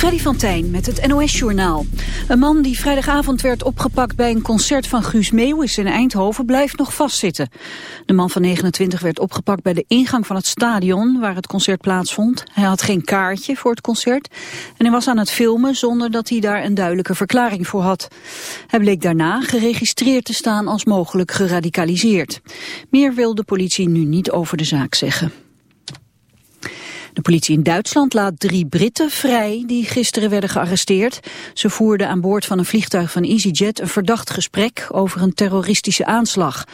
Freddy van Tijn met het NOS-journaal. Een man die vrijdagavond werd opgepakt bij een concert van Guus Meeuwis in Eindhoven blijft nog vastzitten. De man van 29 werd opgepakt bij de ingang van het stadion waar het concert plaatsvond. Hij had geen kaartje voor het concert en hij was aan het filmen zonder dat hij daar een duidelijke verklaring voor had. Hij bleek daarna geregistreerd te staan als mogelijk geradicaliseerd. Meer wil de politie nu niet over de zaak zeggen. De politie in Duitsland laat drie Britten vrij die gisteren werden gearresteerd. Ze voerden aan boord van een vliegtuig van EasyJet een verdacht gesprek over een terroristische aanslag.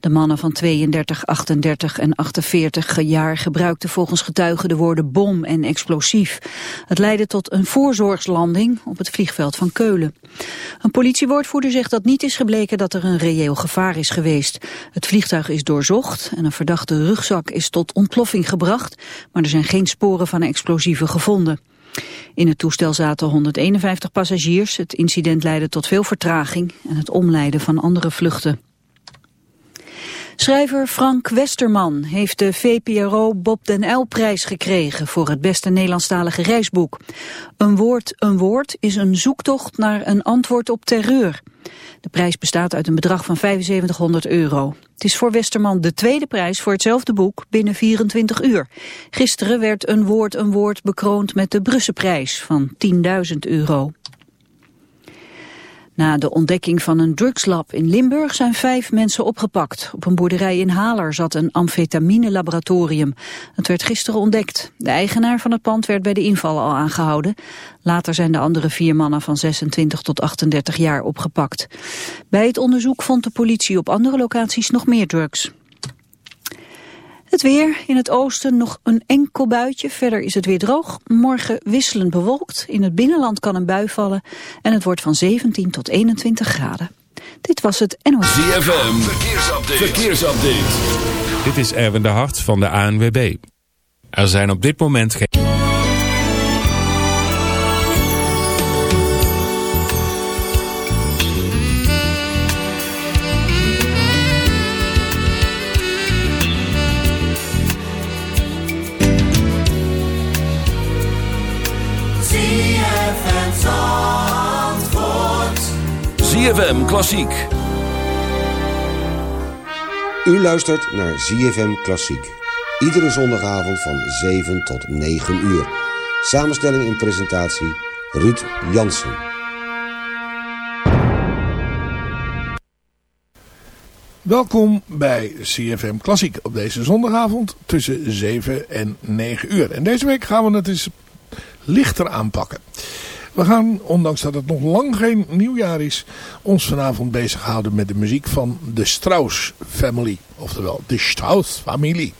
De mannen van 32, 38 en 48 jaar gebruikten volgens getuigen de woorden bom en explosief. Het leidde tot een voorzorgslanding op het vliegveld van Keulen. Een politiewoordvoerder zegt dat niet is gebleken dat er een reëel gevaar is geweest. Het vliegtuig is doorzocht en een verdachte rugzak is tot ontploffing gebracht, maar er zijn geen sporen van explosieven gevonden. In het toestel zaten 151 passagiers. Het incident leidde tot veel vertraging en het omleiden van andere vluchten. Schrijver Frank Westerman heeft de VPRO Bob den Uyl-prijs gekregen voor het beste Nederlandstalige reisboek. Een woord, een woord is een zoektocht naar een antwoord op terreur. De prijs bestaat uit een bedrag van 7500 euro. Het is voor Westerman de tweede prijs voor hetzelfde boek binnen 24 uur. Gisteren werd een woord een woord bekroond met de Brusselprijs van 10.000 euro. Na de ontdekking van een drugslab in Limburg zijn vijf mensen opgepakt. Op een boerderij in Haler zat een amfetamine-laboratorium. Het werd gisteren ontdekt. De eigenaar van het pand werd bij de inval al aangehouden. Later zijn de andere vier mannen van 26 tot 38 jaar opgepakt. Bij het onderzoek vond de politie op andere locaties nog meer drugs. Het weer, in het oosten nog een enkel buitje, verder is het weer droog. Morgen wisselend bewolkt, in het binnenland kan een bui vallen... en het wordt van 17 tot 21 graden. Dit was het NOS. ZFM, verkeersupdate. verkeersupdate. Dit is Erwin de Hart van de ANWB. Er zijn op dit moment geen... ZFM Klassiek. U luistert naar ZFM Klassiek. Iedere zondagavond van 7 tot 9 uur. Samenstelling en presentatie Ruud Jansen. Welkom bij CFM Klassiek op deze zondagavond tussen 7 en 9 uur. En deze week gaan we het eens lichter aanpakken. We gaan, ondanks dat het nog lang geen nieuwjaar is, ons vanavond bezighouden met de muziek van de Strauss Family. Oftewel, de Strauss-familie.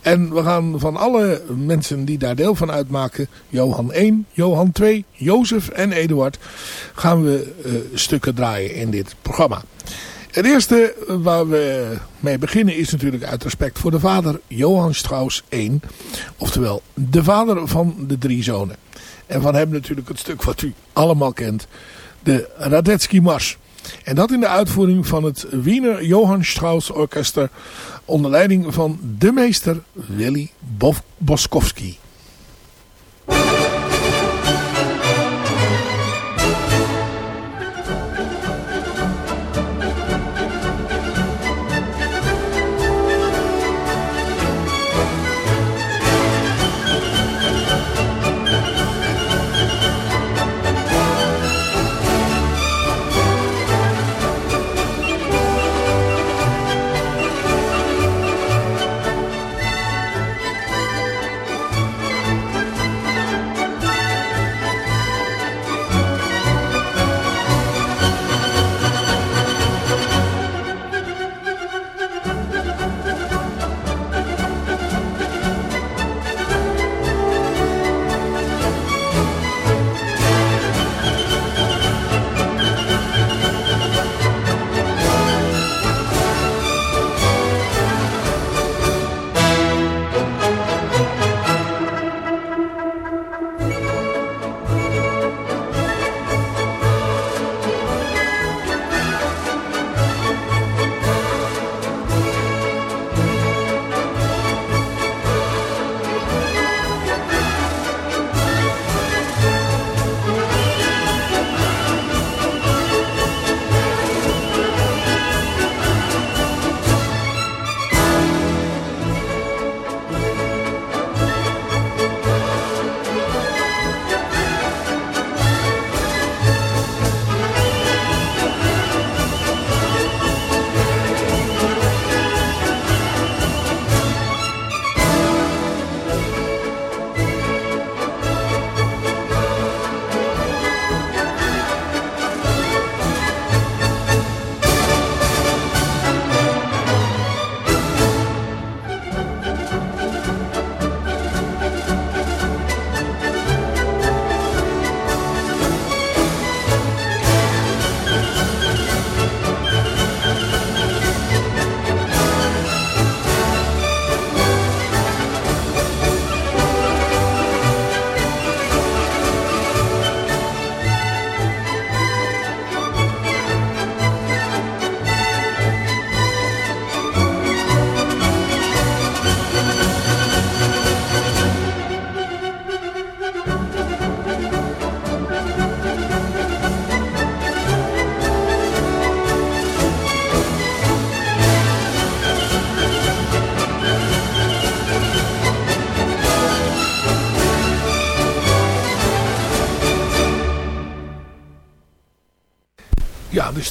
En we gaan van alle mensen die daar deel van uitmaken, Johan 1, Johan 2, Jozef en Eduard, gaan we uh, stukken draaien in dit programma. Het eerste waar we mee beginnen is natuurlijk uit respect voor de vader Johan Strauss 1. Oftewel de vader van de drie zonen. En van hem natuurlijk het stuk wat u allemaal kent. De Radetzky Mars. En dat in de uitvoering van het Wiener Johann Strauss Orkester. Onder leiding van de meester Willy Boskowski.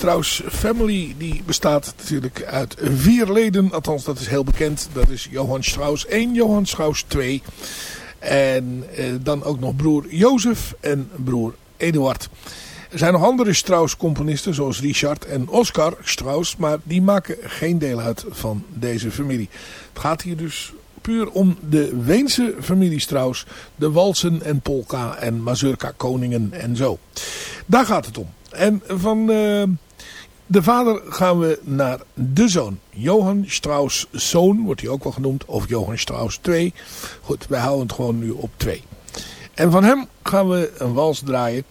Strauss family die bestaat natuurlijk uit vier leden. Althans, dat is heel bekend. Dat is Johann Strauss 1, Johann Strauss 2. En eh, dan ook nog broer Jozef en broer Eduard. Er zijn nog andere Strauss-componisten zoals Richard en Oscar Strauss. Maar die maken geen deel uit van deze familie. Het gaat hier dus puur om de Weense familie Strauss. De walsen en polka en mazurka koningen en zo. Daar gaat het om. En van uh, de vader gaan we naar de zoon. Johan Strauss zoon wordt hij ook wel genoemd. Of Johan Strauss 2. Goed, wij houden het gewoon nu op 2. En van hem gaan we een wals draaien.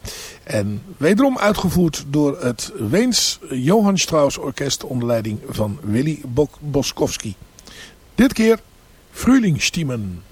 En wederom uitgevoerd door het Weens Johan Strauss Orkest onder leiding van Willy Boskowski. Dit keer Frühlingsstimmen.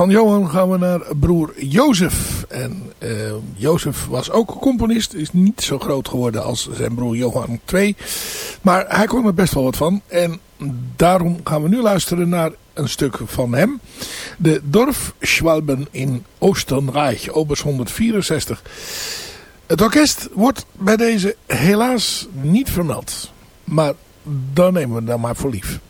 Van Johan gaan we naar broer Jozef. En uh, Jozef was ook componist. Is niet zo groot geworden als zijn broer Johan II. Maar hij kon er best wel wat van. En daarom gaan we nu luisteren naar een stuk van hem. De Dorfschwalben in Oostenrijk. Opus 164. Het orkest wordt bij deze helaas niet vermeld. Maar dan nemen we dan maar voor lief.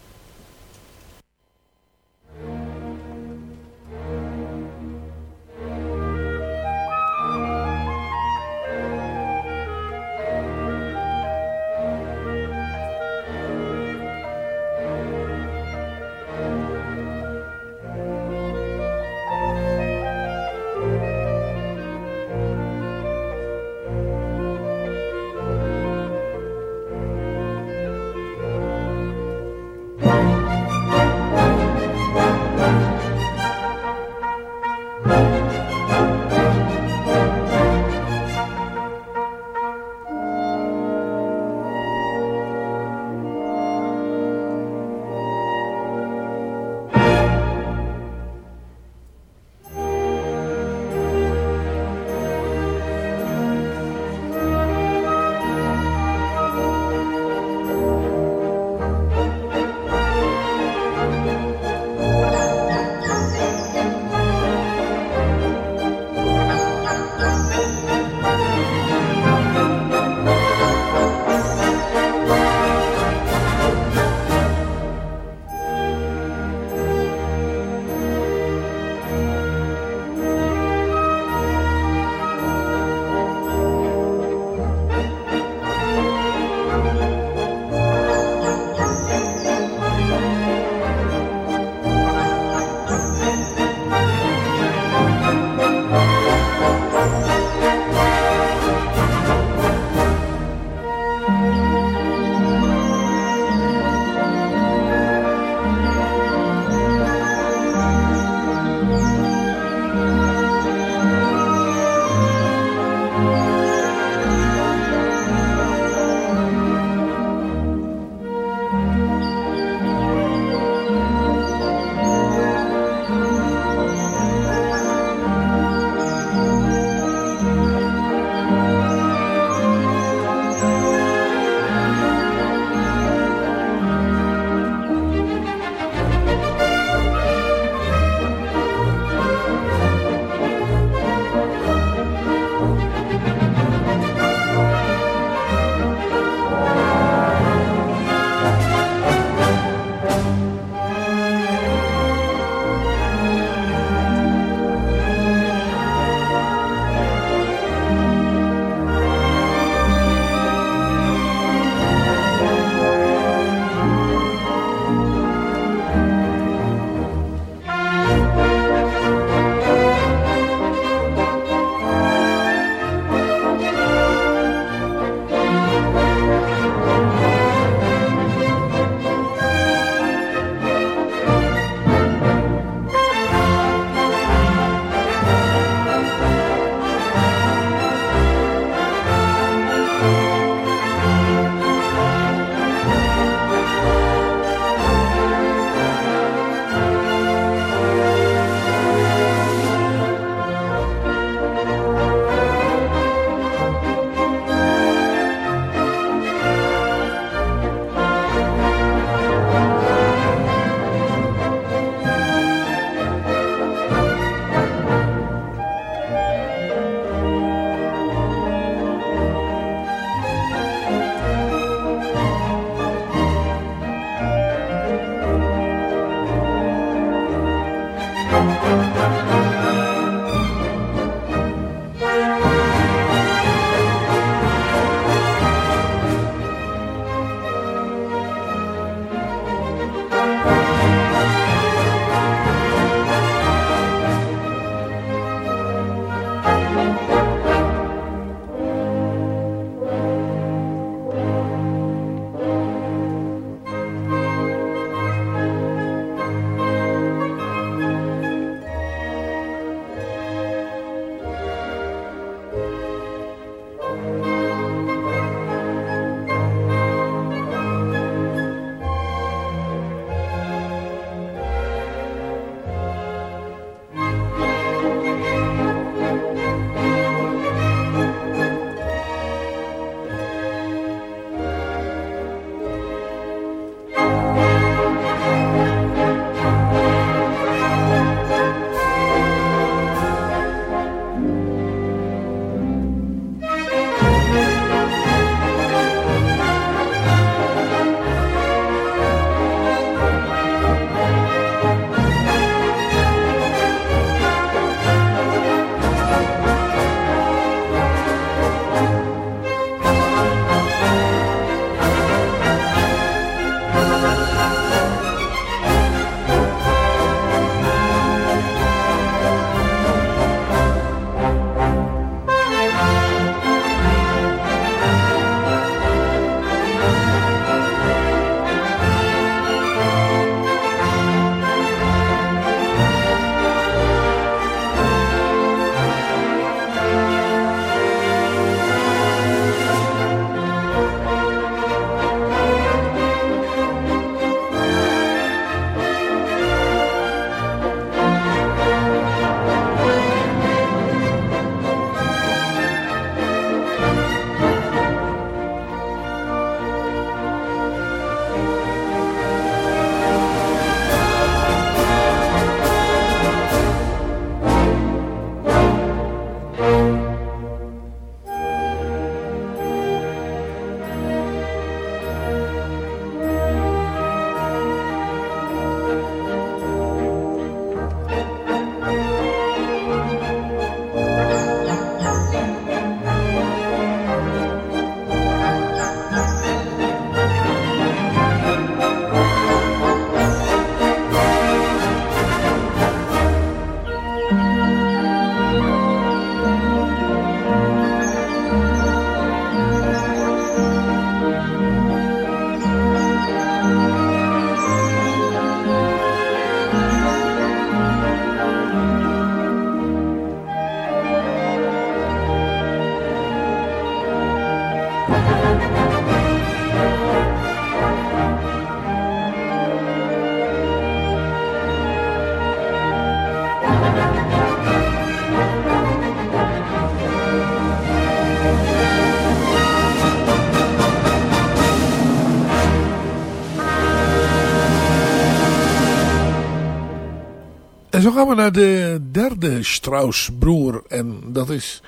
Gaan we naar de derde Strauss-broer. En dat is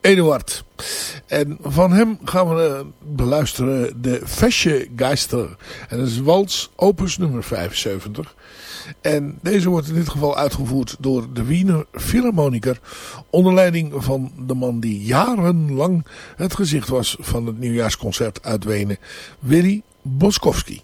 Eduard. En van hem gaan we eh, beluisteren de Fesche Geister. En dat is Wals opus nummer 75. En deze wordt in dit geval uitgevoerd door de Wiener Philharmoniker. Onder leiding van de man die jarenlang het gezicht was van het nieuwjaarsconcert uit Wenen. Willy Boskowski.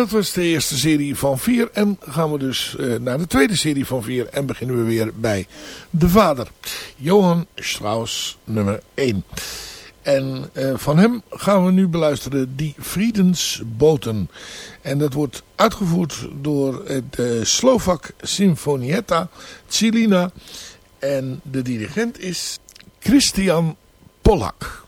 Dat was de eerste serie van vier. En gaan we dus uh, naar de tweede serie van vier. En beginnen we weer bij de vader. Johan Strauss nummer 1. En uh, van hem gaan we nu beluisteren Die Friedensboten. En dat wordt uitgevoerd door de uh, Slovak Sinfonietta Cilina. En de dirigent is Christian Polak.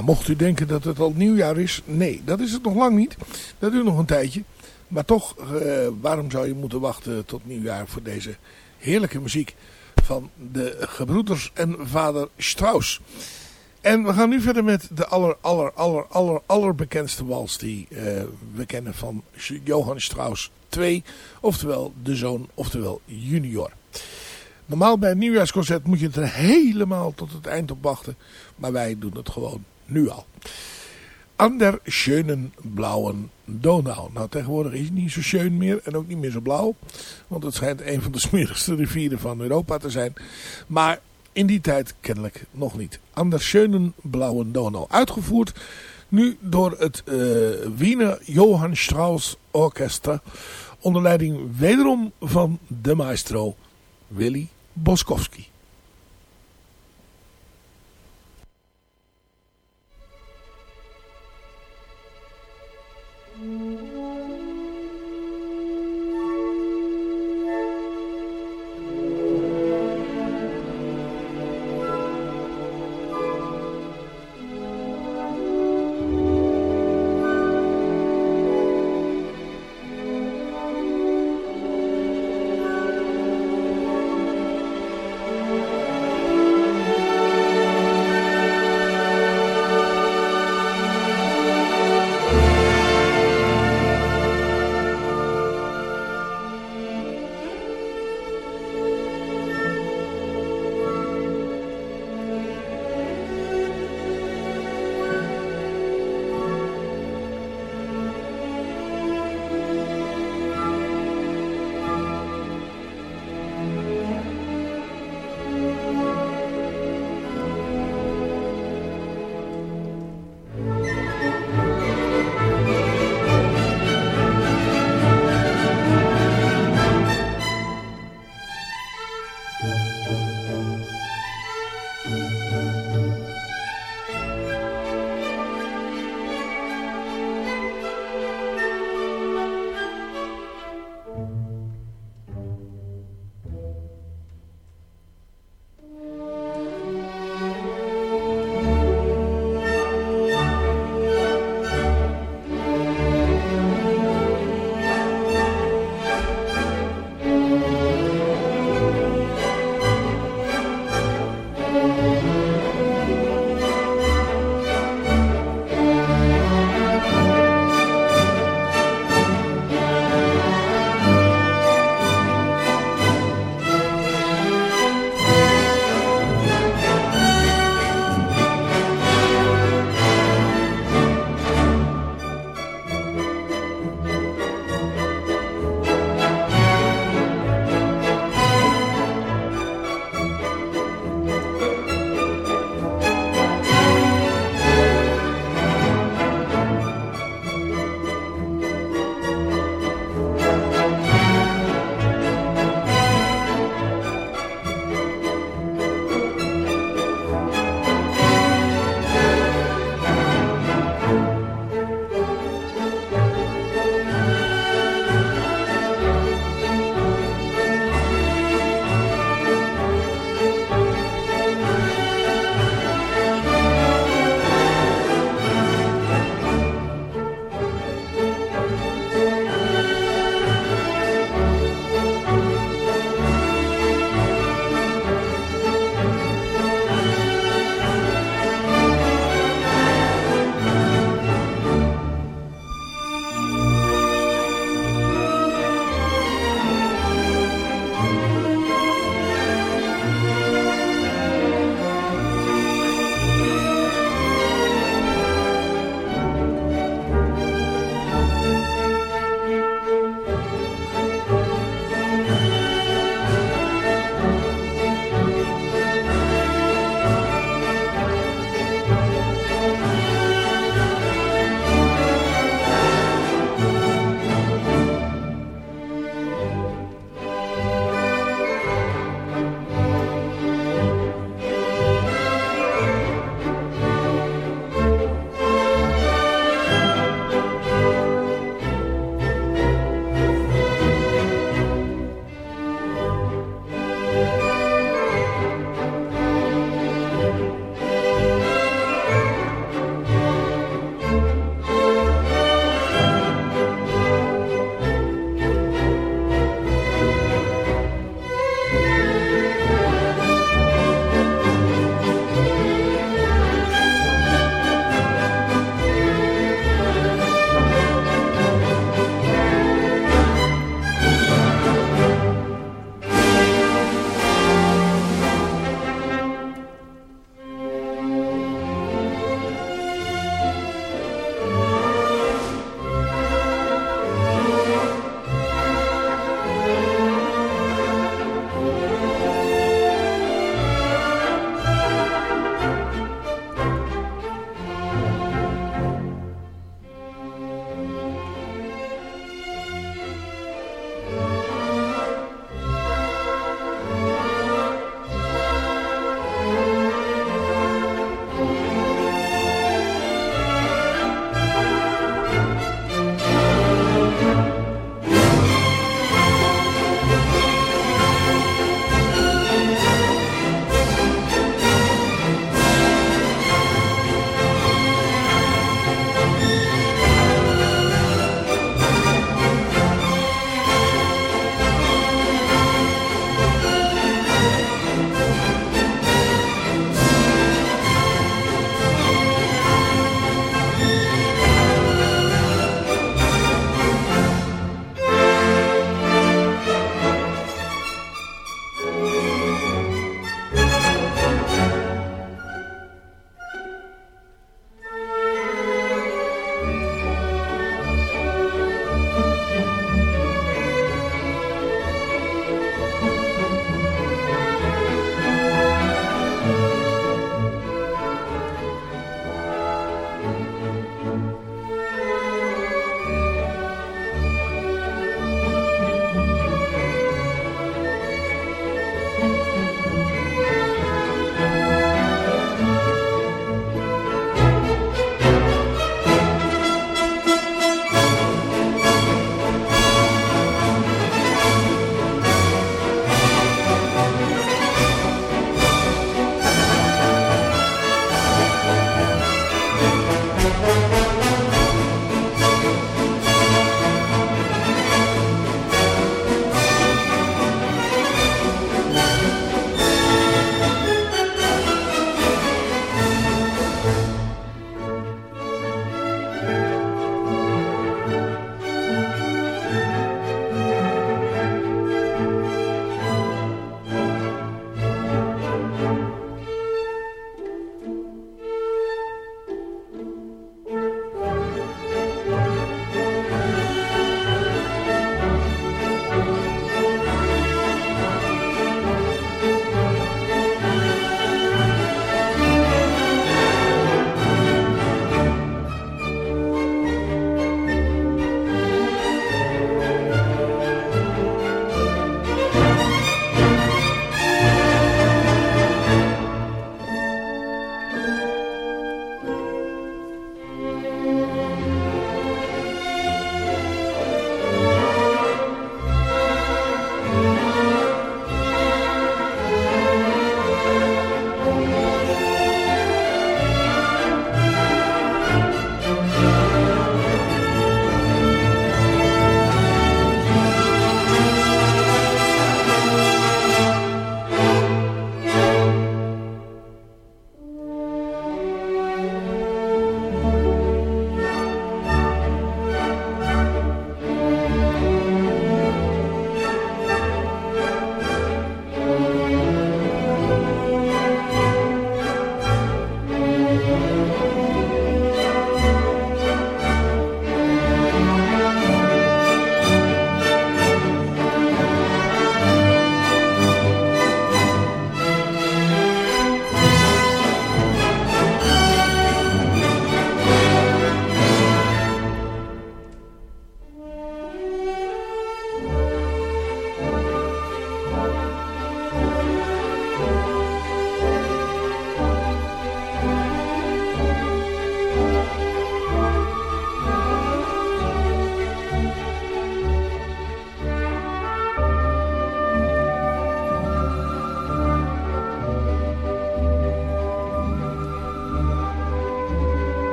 Mocht u denken dat het al nieuwjaar is. Nee, dat is het nog lang niet. Dat duurt nog een tijdje. Maar toch, uh, waarom zou je moeten wachten tot nieuwjaar voor deze heerlijke muziek van de gebroeders en vader Strauss. En we gaan nu verder met de aller, aller, aller, aller, allerbekendste wals die uh, we kennen van Johann Strauss II. Oftewel de zoon, oftewel junior. Normaal bij een nieuwjaarsconcert moet je het er helemaal tot het eind op wachten. Maar wij doen het gewoon nu al. An der schönen blauen Donau. Nou, tegenwoordig is het niet zo schön meer en ook niet meer zo blauw. Want het schijnt een van de smerigste rivieren van Europa te zijn. Maar in die tijd kennelijk nog niet. An der schönen blauen Donau. Uitgevoerd nu door het uh, Wiener Johann Strauss Orchester. Onder leiding wederom van de maestro Willy Boskowski. Música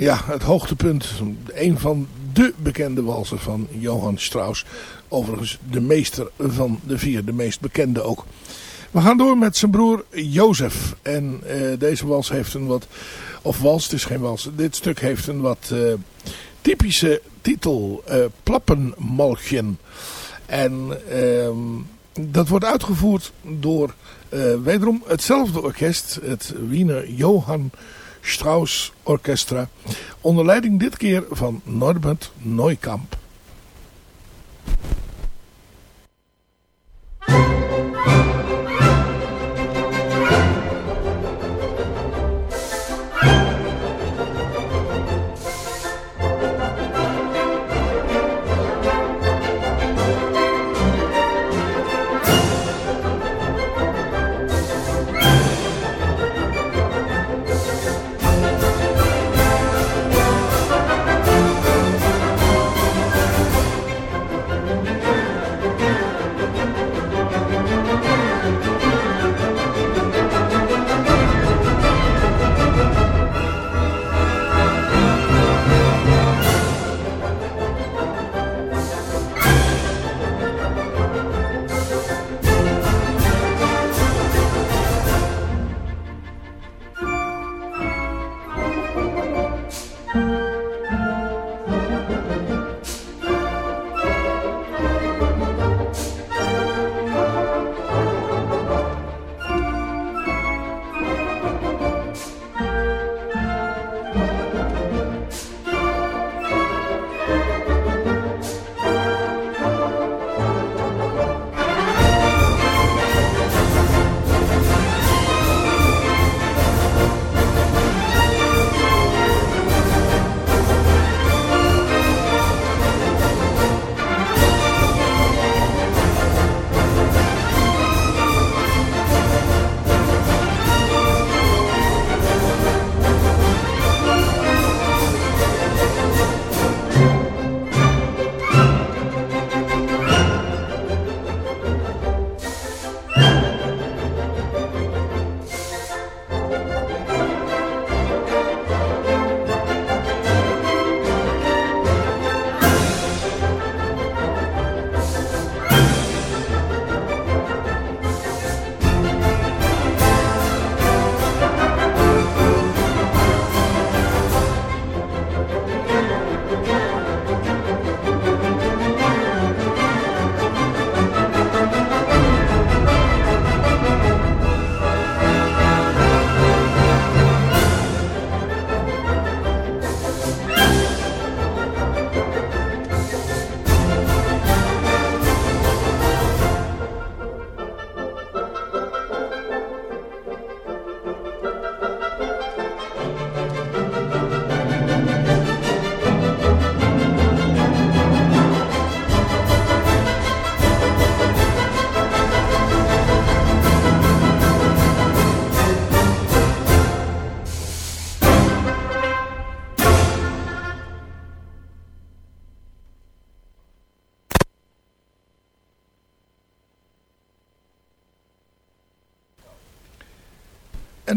Ja, het hoogtepunt. Een van de bekende walsen van Johann Strauss. Overigens de meester van de vier, de meest bekende ook. We gaan door met zijn broer Jozef. En uh, deze wals heeft een wat... Of wals, het is geen wals. Dit stuk heeft een wat uh, typische titel. Uh. En ehm, dat wordt uitgevoerd door wederom hetzelfde orkest. Het Wiener Johann Strauss Orchestra. Onder leiding dit keer van Norbert Neukamp.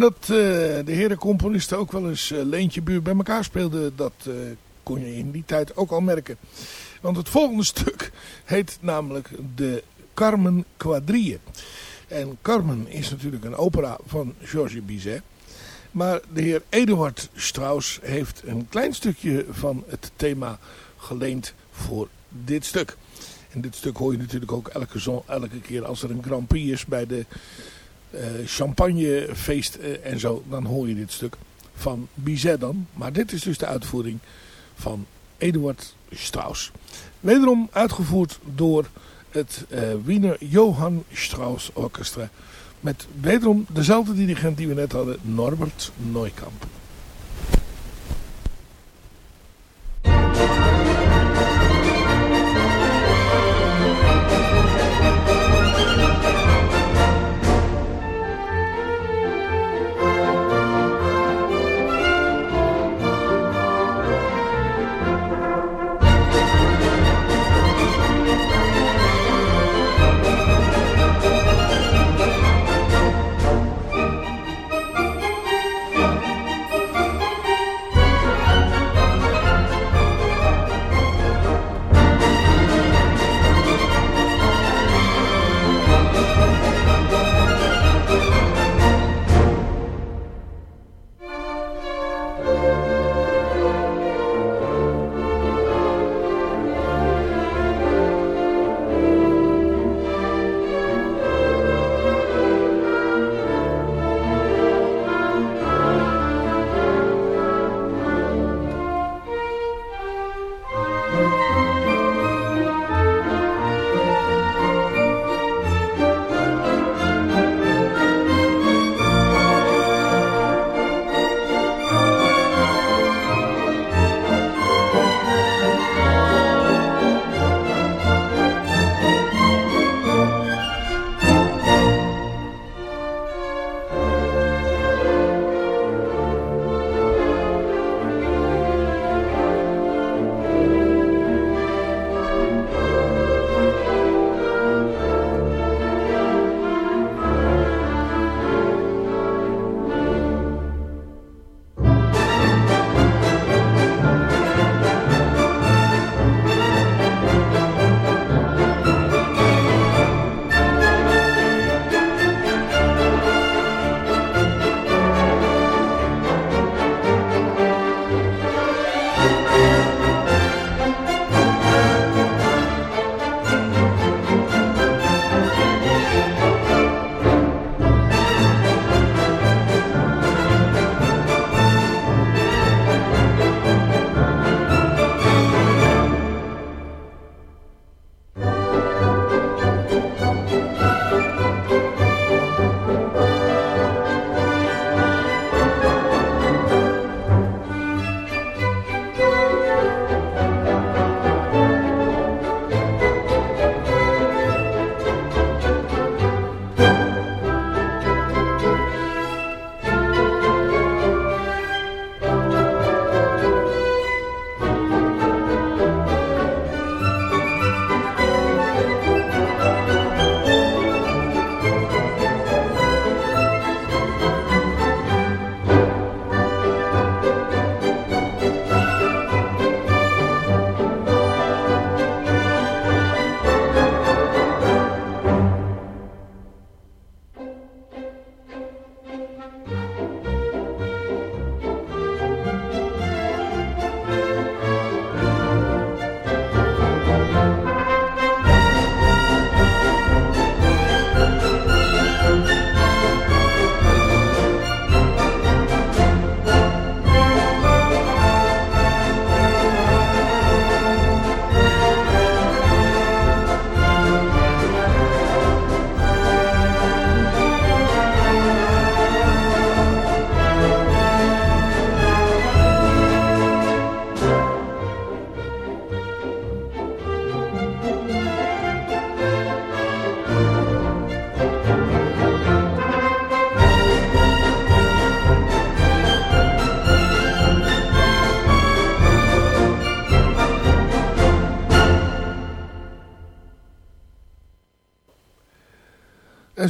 Dat uh, de heren componisten ook wel eens uh, leentje buur bij elkaar speelden, dat uh, kon je in die tijd ook al merken. Want het volgende stuk heet namelijk de Carmen Quadrille. En Carmen is natuurlijk een opera van Georges Bizet. Maar de heer Eduard Strauss heeft een klein stukje van het thema geleend voor dit stuk. En dit stuk hoor je natuurlijk ook elke, zon, elke keer als er een Grand Prix is bij de champagnefeest uh, en zo, dan hoor je dit stuk van Bizet dan. Maar dit is dus de uitvoering van Eduard Strauss. Wederom uitgevoerd door het uh, Wiener Johann Strauss Orchestra. Met wederom dezelfde dirigent die we net hadden, Norbert Neukamp.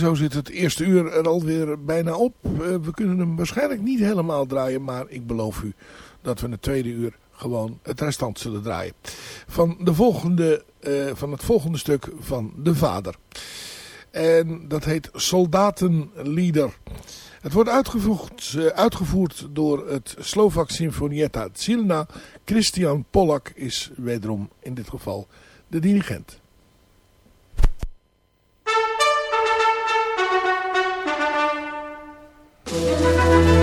Zo zit het eerste uur er alweer bijna op. Uh, we kunnen hem waarschijnlijk niet helemaal draaien, maar ik beloof u dat we het tweede uur gewoon het restant zullen draaien. Van, de volgende, uh, van het volgende stuk van De Vader. En dat heet Soldatenlieder. Het wordt uitgevoerd, uh, uitgevoerd door het Slovak Sinfonietta Zilna. Christian Pollak is wederom in dit geval de dirigent. Het